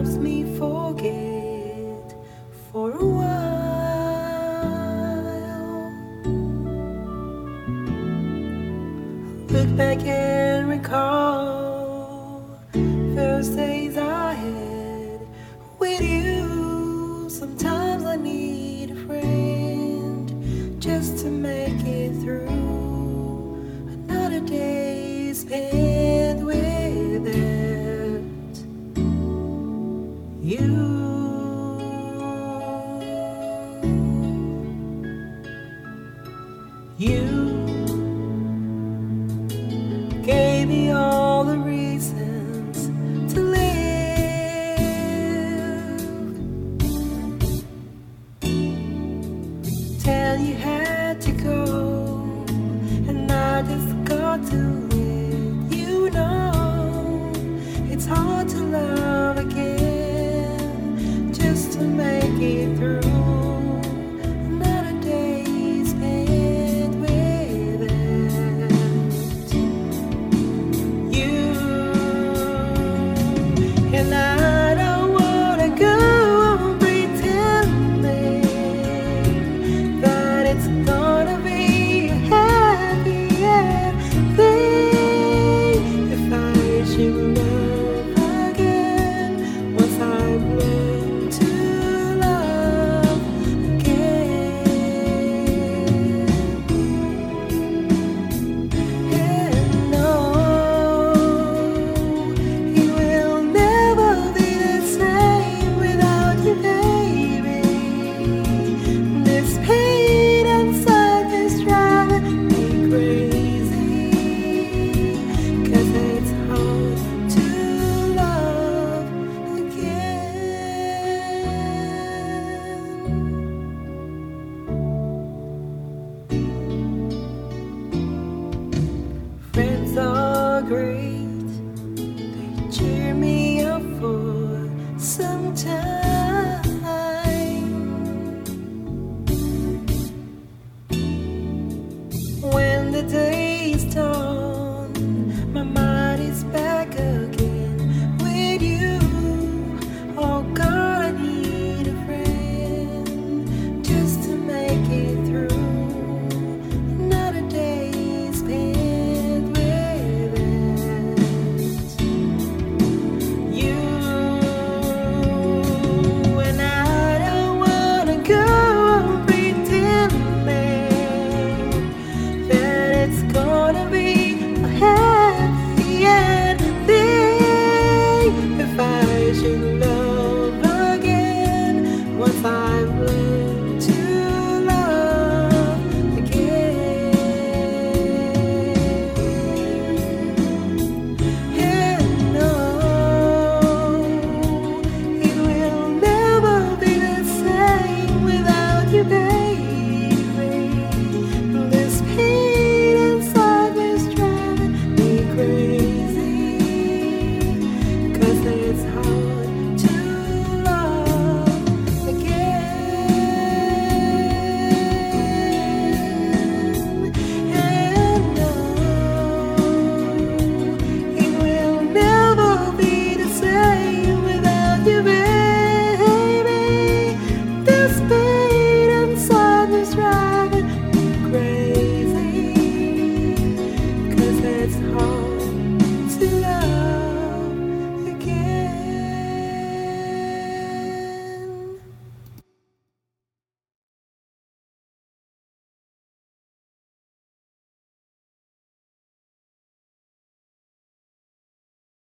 helps me forget for a while. Look back and recall first days I had with you. Sometimes I need a friend just to make it through another day's pain. all the reasons to live. Tell you had to go, and I just got to. You know, it's hard to love again. agree.